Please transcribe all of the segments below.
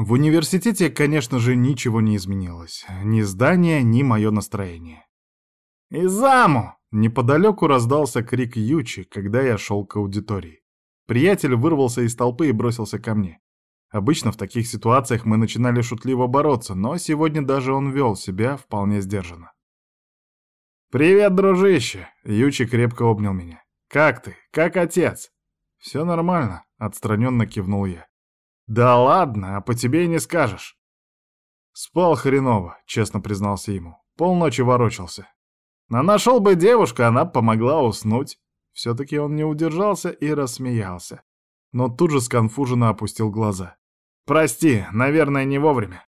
В университете, конечно же, ничего не изменилось. Ни здание, ни мое настроение. «Изаму!» — неподалеку раздался крик Ючи, когда я шел к аудитории. Приятель вырвался из толпы и бросился ко мне. Обычно в таких ситуациях мы начинали шутливо бороться, но сегодня даже он вел себя вполне сдержанно. «Привет, дружище!» — Ючи крепко обнял меня. «Как ты? Как отец?» «Все нормально», — отстраненно кивнул я. «Да ладно, а по тебе и не скажешь». «Спал хреново», — честно признался ему. Полночи ворочался. Но нашел бы девушку, она помогла уснуть. Все-таки он не удержался и рассмеялся. Но тут же сконфуженно опустил глаза. «Прости, наверное, не вовремя».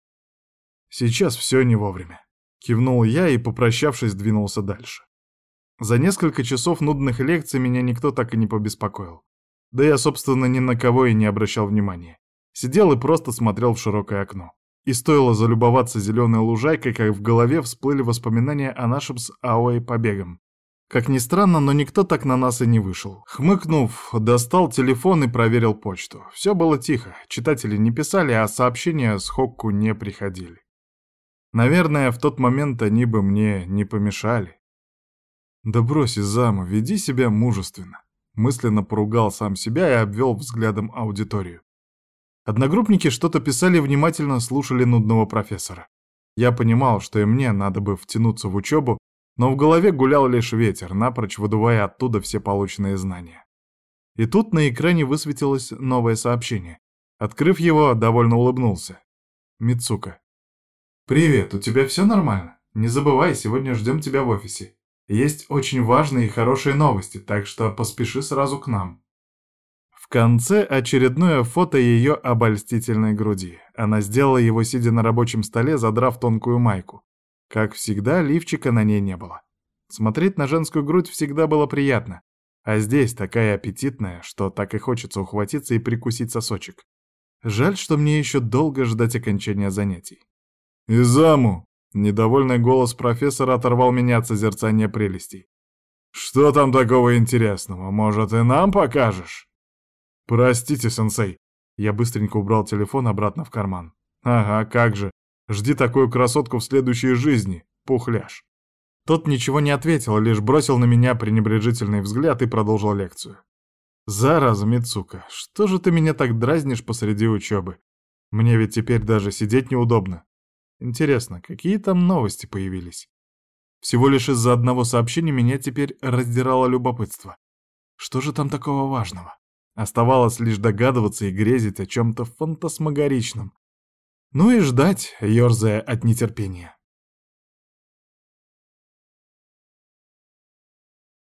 «Сейчас все не вовремя», — кивнул я и, попрощавшись, двинулся дальше. За несколько часов нудных лекций меня никто так и не побеспокоил. Да я, собственно, ни на кого и не обращал внимания. Сидел и просто смотрел в широкое окно. И стоило залюбоваться зеленой лужайкой, как в голове всплыли воспоминания о нашем с Ауэй побегом. Как ни странно, но никто так на нас и не вышел. Хмыкнув, достал телефон и проверил почту. Все было тихо, читатели не писали, а сообщения с Хокку не приходили. Наверное, в тот момент они бы мне не помешали. «Да брось, Изама, веди себя мужественно», — мысленно поругал сам себя и обвел взглядом аудиторию. Одногруппники что-то писали и внимательно слушали нудного профессора. Я понимал, что и мне надо бы втянуться в учебу, но в голове гулял лишь ветер, напрочь выдувая оттуда все полученные знания. И тут на экране высветилось новое сообщение. Открыв его, довольно улыбнулся. Мицука. «Привет, у тебя все нормально? Не забывай, сегодня ждем тебя в офисе. Есть очень важные и хорошие новости, так что поспеши сразу к нам». Конце очередное фото ее обольстительной груди. Она сделала его, сидя на рабочем столе, задрав тонкую майку. Как всегда, лифчика на ней не было. Смотреть на женскую грудь всегда было приятно. А здесь такая аппетитная, что так и хочется ухватиться и прикусить сосочек. Жаль, что мне еще долго ждать окончания занятий. «Изаму!» Недовольный голос профессора оторвал меня от созерцания прелестей. «Что там такого интересного? Может, и нам покажешь?» «Простите, сенсей». Я быстренько убрал телефон обратно в карман. «Ага, как же. Жди такую красотку в следующей жизни, пухляш». Тот ничего не ответил, лишь бросил на меня пренебрежительный взгляд и продолжил лекцию. «Зараза, Мицука, что же ты меня так дразнишь посреди учебы? Мне ведь теперь даже сидеть неудобно. Интересно, какие там новости появились? Всего лишь из-за одного сообщения меня теперь раздирало любопытство. Что же там такого важного? Оставалось лишь догадываться и грезить о чем-то фантасмагоричном. Ну и ждать, ерзая от нетерпения.